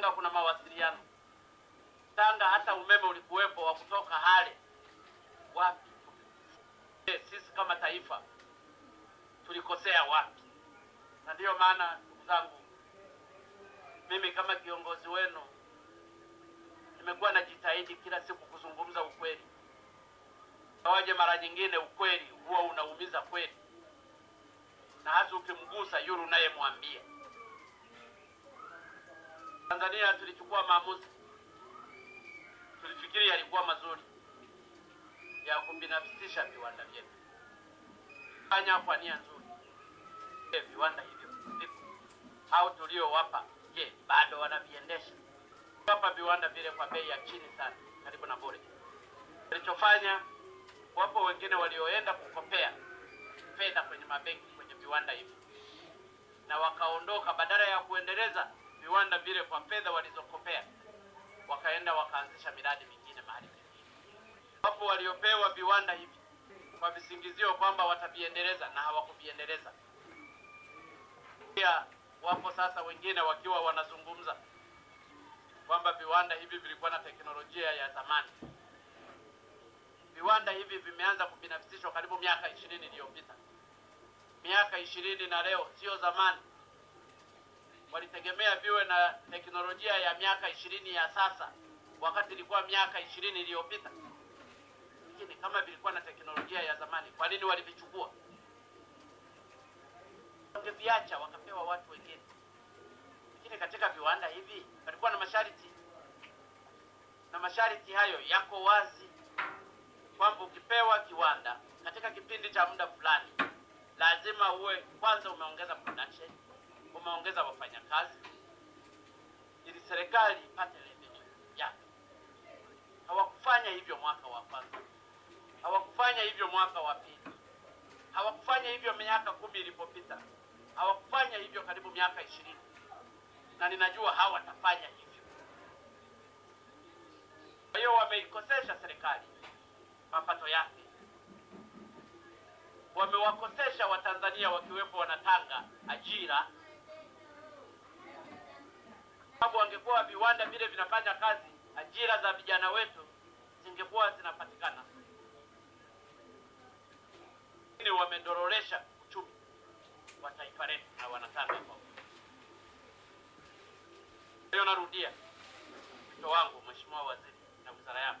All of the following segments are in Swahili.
Tanga kuna mawasiliano. Tanga hata umeme ulikuwepo wa kutoka Hale. Wapi? Sisi kama taifa tulikosea wapi? Na ndiyo maana ndugu zangu, mimi kama kiongozi wenu nimekuwa najitahidi kila siku kuzungumza ukweli, awaje mara nyingine ukweli huwa unaumiza kweli, na hasa ukimgusa yule unayemwambia. Tanzania tulichukua maamuzi, tulifikiri yalikuwa mazuri ya kubinafsisha viwanda vyetu, fanya kwa nia nzuri. Viwanda hivyo au tuliowapa, je, bado wanaviendesha? Wapa viwanda vile kwa bei ya chini sana, karibu na bure. Kilichofanya, wapo wengine walioenda kukopea fedha kwenye mabenki kwenye viwanda hivi na wakaondoka, badala ya kuendeleza viwanda vile kwa fedha walizokopea, wakaenda wakaanzisha miradi mingine mahali pengine. Wapo waliopewa viwanda hivi kwa visingizio kwamba wataviendeleza na hawakuviendeleza. Pia wapo sasa wengine wakiwa wanazungumza kwamba viwanda hivi vilikuwa na teknolojia ya zamani. Viwanda hivi vimeanza kubinafsishwa karibu miaka ishirini iliyopita. Miaka ishirini na leo sio zamani. Walitegemea viwe na teknolojia ya miaka ishirini ya sasa, wakati ilikuwa miaka ishirini iliyopita. Lakini kama vilikuwa na teknolojia ya zamani, kwa nini walivichukua? Wangeviacha wakapewa watu wengine. Lakini katika viwanda hivi palikuwa na masharti, na masharti hayo yako wazi kwamba ukipewa kiwanda katika kipindi cha muda fulani, lazima uwe kwanza umeongeza production, umeongeza wafanyakazi, ili serikali ipate revenue yake. Hawakufanya hivyo mwaka wa kwanza, hawakufanya hivyo mwaka wa pili, hawakufanya hivyo miaka kumi ilipopita, hawakufanya hivyo karibu miaka ishirini, na ninajua hawatafanya hivyo. Kwa hiyo wameikosesha serikali mapato yake, wamewakosesha Watanzania wakiwepo Wanatanga ajira, sababu wangekuwa viwanda vile vinafanya kazi, ajira za vijana wetu zingekuwa zinapatikana. Wamedororesha uchumi wa taifa letu na wanataka hiyo narudia wito wangu, Mheshimiwa Waziri na wizara yako.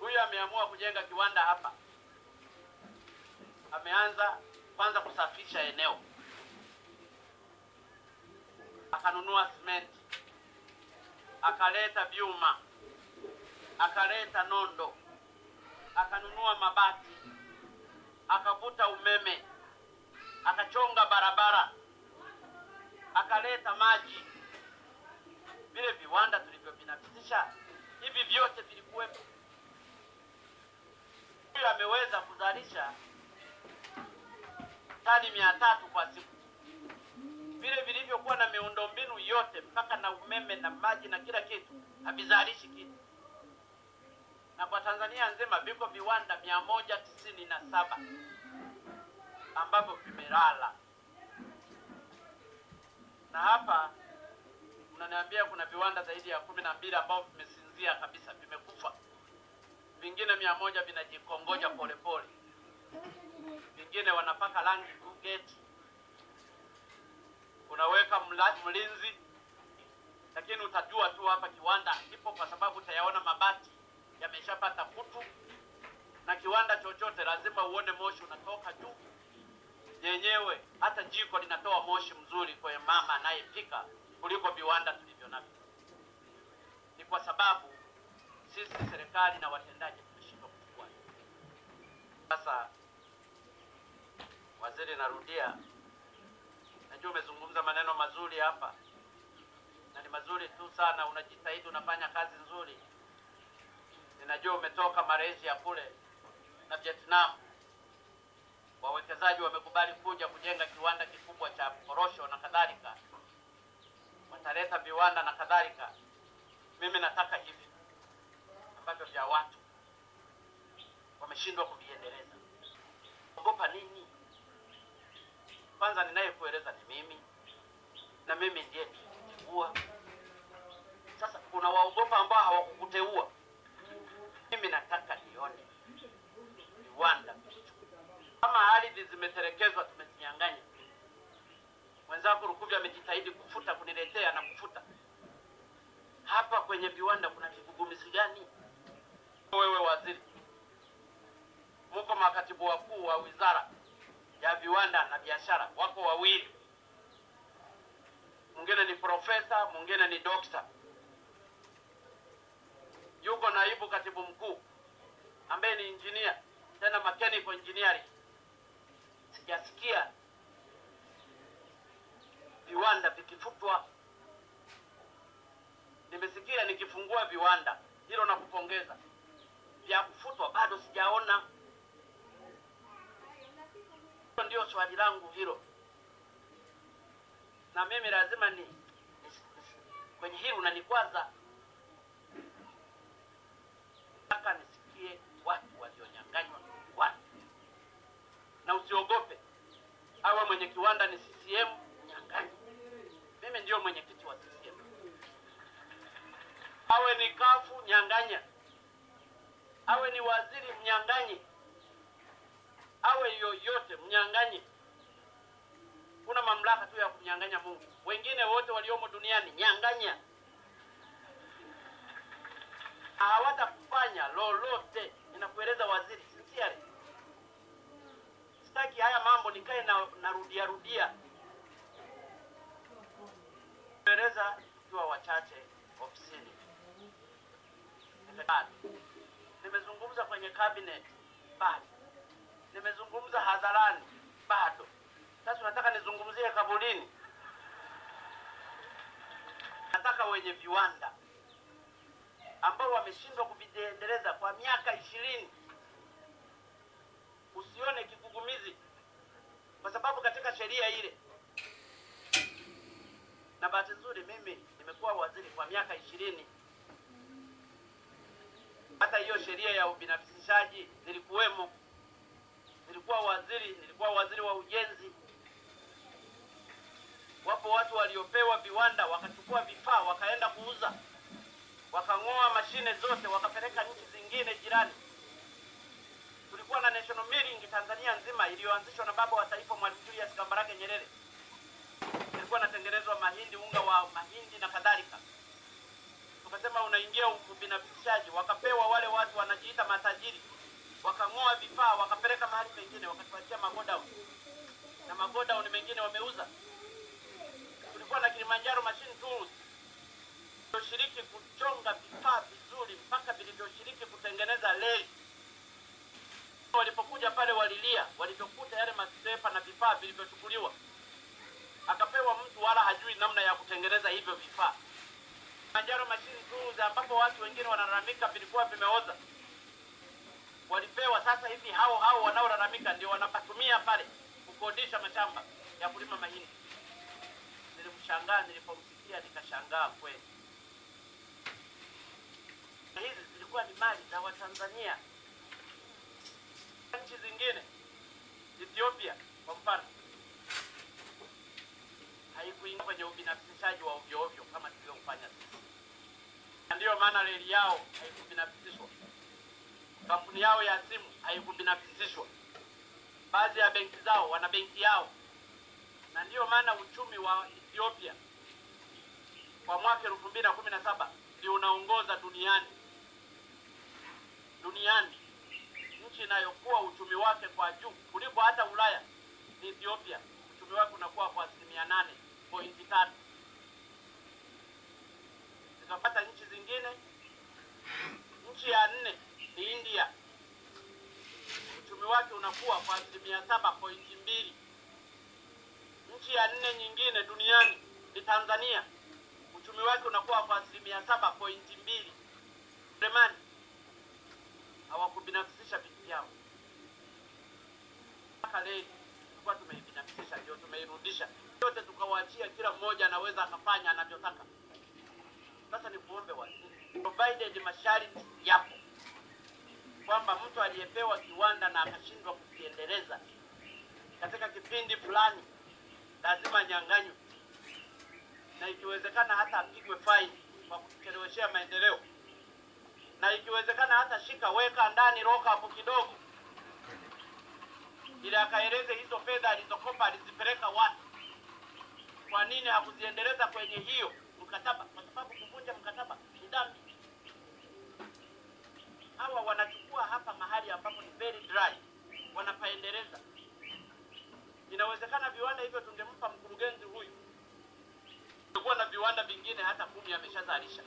Huyu ameamua kujenga kiwanda hapa, ameanza kwanza kusafisha eneo, akanunua simenti, akaleta vyuma, akaleta nondo, akanunua mabati, akavuta umeme, akachonga barabara, akaleta maji. Vile viwanda tulivyobinafsisha hivi vyote vilikuwepo huyu ameweza kuzalisha tani mia tatu kwa siku, vile vilivyokuwa na miundombinu yote mpaka na umeme na maji na kila kitu havizalishi kitu, na kwa Tanzania nzima viko viwanda mia moja tisini na saba ambavyo vimelala, na hapa unaniambia kuna viwanda zaidi ya kumi na mbili ambavyo vimesinzia kabisa, vimekufa. Vingine mia moja vinajikongoja polepole, vingine wanapaka rangi unaweka mla, mlinzi, lakini utajua tu hapa kiwanda kipo kwa sababu utayaona mabati yameshapata kutu, na kiwanda chochote lazima uone moshi unatoka juu yenyewe. Hata jiko linatoa moshi mzuri kwa mama anayepika kuliko viwanda tulivyo navyo. Ni kwa sababu sisi serikali na watendaji tumeshindwa kuchukua. Sasa waziri, narudia, najua umezungumza maneno mazuri hapa na ni mazuri tu sana, unajitahidi, unafanya kazi nzuri. Ninajua umetoka Malaysia kule na Vietnam, wawekezaji wamekubali kuja kujenga kiwanda kikubwa cha korosho na kadhalika, wataleta viwanda na kadhalika. Mimi nataka hivi ambavyo vya watu wameshindwa kuviendeleza. Ogopa nini? Kwanza ninayekueleza ni mimi, na mimi ndiye niliteua. Sasa kuna waogopa ambao hawakukuteua. Mimi nataka nione viwanda kama ardhi zimetelekezwa, tumezinyang'anya. Mwenzangu Rukuvi amejitahidi kufuta, kuniletea na kufuta. Hapa kwenye viwanda kuna kigugumizi gani? Wewe waziri, muko makatibu wakuu wa wizara ya viwanda na biashara, wako wawili, mwingine ni profesa, mwingine ni dokta. Yuko naibu katibu mkuu ambaye ni engineer, tena mechanical engineering. Sijasikia viwanda vikifutwa. Nimesikia nikifungua viwanda, hilo nakupongeza. Vya kufutwa bado sijaona. Hilo hilo, na mimi lazima ni, kwenye hili unanikwaza. mpaka nisikie watu walionyang'anywa watu, na usiogope, awe mwenye kiwanda ni CCM nyang'anya. Mimi ndio mwenyekiti wa CCM, awe ni kafu nyang'anya, awe ni waziri mnyang'anyi, awe yoyote mnyang'anye. Kuna mamlaka tu ya kumnyang'anya Mungu. Wengine wote waliomo duniani nyang'anya, hawatakufanya lolote. Ninakueleza waziri, sincerely, sitaki haya mambo nikae na narudia rudia Kueleza tukiwa wachache ofisini. Nimezungumza kwenye cabinet, bado nimezungumza hadharani, bado. Sasa nataka nizungumzie kaburini. Nataka wenye viwanda ambao wameshindwa kuviendeleza kwa miaka ishirini, usione kigugumizi, kwa sababu katika sheria ile na bahati nzuri mimi nimekuwa waziri kwa miaka ishirini. Hata hiyo sheria ya ubinafsishaji nilikuwemo, nilikuwa waziri, nilikuwa waziri wa ujenzi. Wapo watu waliopewa viwanda wakachukua vifaa wakaenda kuuza, wakang'oa mashine zote wakapeleka nchi zingine jirani. Tulikuwa na national milling Tanzania nzima iliyoanzishwa na baba wa taifa Mwalimu Julius Kambarage Nyerere ilikuwa inatengenezwa mahindi, unga wa mahindi na kadhalika. Tukasema unaingia ubinafsishaji, wakapewa wale watu wanajiita matajiri, wakang'oa vifaa wakapeleka mahali pengine, wakatupatia magodown na magodown mengine wameuza. Kilimanjaro Machine Tools vilivyoshiriki kuchonga vifaa vizuri mpaka vilivyoshiriki kutengeneza leli. Walipokuja pale walilia walivyokuta yale masepa na vifaa vilivyochukuliwa akapewa mtu wala hajui namna ya kutengeneza hivyo vifaa. Kilimanjaro Machine Tools ambapo watu wengine wanalalamika vilikuwa vimeoza, walipewa. Sasa hivi hao hao wanaolalamika ndio wanapatumia pale kukodisha mashamba ya kulima mahindi. Nilimshangaa nilipomsikia, nikashangaa kweli. Hizi zilikuwa ni mali za Watanzania. Nchi zingine, Ethiopia kwa mfano haikuingia kwenye ubinafsishaji wa ovyo ovyo kama tulivyofanya sisi, na ndiyo maana reli yao haikubinafsishwa, kampuni yao ya simu haikubinafsishwa, baadhi ya benki zao wana benki yao, na ndiyo maana uchumi wa Ethiopia kwa mwaka elfu mbili na kumi na saba ndio unaongoza duniani duniani. Nchi inayokuwa uchumi wake kwa juu kuliko hata Ulaya ni Ethiopia. Uchumi wake unakuwa kwa asilimia nane pointi tatu zikapata nchi zingine. Nchi ya nne ni India, uchumi wake unakuwa kwa asilimia saba pointi mbili. Nchi ya nne nyingine duniani ni Tanzania, uchumi wake unakuwa kwa asilimia saba pointi mbili. Ujerumani hawakubinafsisha vitu vyao mpaka leo tulikuwa tumeibinafsisha, ndio tumeirudisha yote, tukawaachia kila mmoja anaweza akafanya anavyotaka. Sasa ni kuombe waziri, provided masharti yapo kwamba mtu aliyepewa kiwanda na akashindwa kukiendeleza katika kipindi fulani lazima nyang'anywe. na ikiwezekana hata apigwe faini kwa kucheleweshea maendeleo, na ikiwezekana hata shika, weka ndani lokapu kidogo, ili akaeleze hizo fedha alizokopa alizipeleka wapi. Kwa nini hakuziendeleza kwenye hiyo mkataba? Kwa sababu kuvunja mkataba ni dhambi. Hawa wanachukua hapa mahali ambapo ni very dry, wanapaendeleza. Inawezekana viwanda hivyo tungempa mkurugenzi huyu, tulikuwa na viwanda vingine hata kumi ameshazalisha.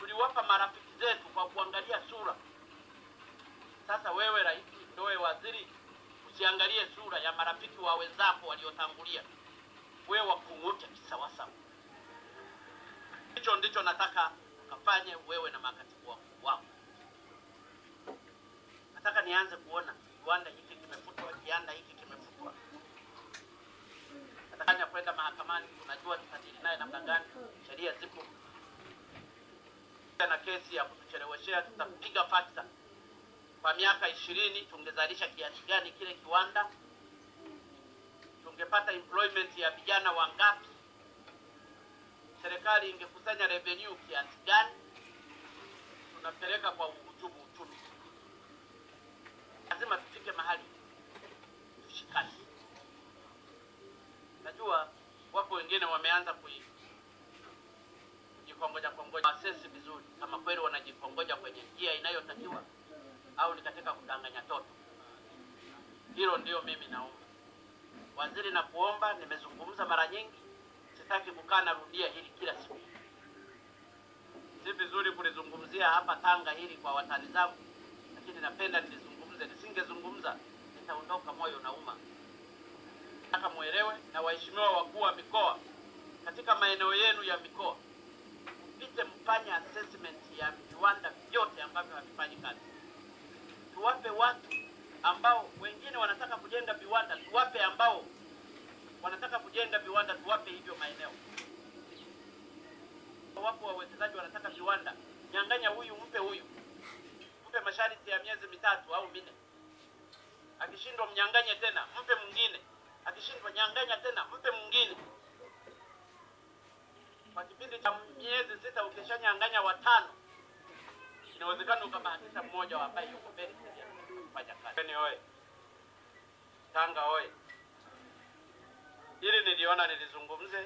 Tuliwapa marafiki zetu kwa kuangalia sura. Sasa wewe rais, ndoe waziri, usiangalie sura ya marafiki wa wenzako waliotangulia, wewe wakung'ute kisawasawa. Hicho ndicho nataka ukafanye wewe na makatibu wakuu wako. Nataka nianze kuona kiwanda hiki kimefutwa, kiwanda hiki. Nataka kwenda mahakamani, unajua tutadili naye namna gani, sheria zipo. Na kesi ya kutucheleweshea, tutapiga fakta kwa miaka ishirini, tungezalisha kiasi gani kile kiwanda, tungepata employment ya vijana wangapi, serikali ingekusanya revenue kiasi gani, tunapeleka kwa uhujumu uchumi. Lazima tufike mahali Najua wako wengine wameanza kujikongoja kongoja, asesi vizuri kama kweli wanajikongoja kwenye njia inayotakiwa au ni katika kudanganya toto. Hilo ndio mimi naomba waziri, na kuomba, nimezungumza mara nyingi, sitaki kukaa narudia hili kila siku. Si vizuri kulizungumzia hapa Tanga hili kwa watani zangu, lakini napenda nilizungumze. Nisingezungumza nitaondoka moyo nauma. Nataka muelewe, na waheshimiwa wakuu wa mikoa katika maeneo yenu ya mikoa mpite mfanye assessment ya viwanda vyote ambavyo havifanyi kazi. Tuwape watu ambao wengine wanataka kujenga viwanda, tuwape ambao wanataka kujenga viwanda, tuwape hivyo maeneo. Wapo wawekezaji wanataka viwanda, nyang'anya huyu, mpe huyu, mpe masharti ya miezi mitatu au minne. Akishindwa mnyang'anye tena, mpe mwingine. Akishindwa nyang'anya tena, mpe mwingine kwa kipindi cha miezi sita ukishanyang'anya watano, inawezekana ukabahatisha mmoja ambaye yuko mbele kufanya kazi. Oye Tanga oye! Ili niliona nilizungumze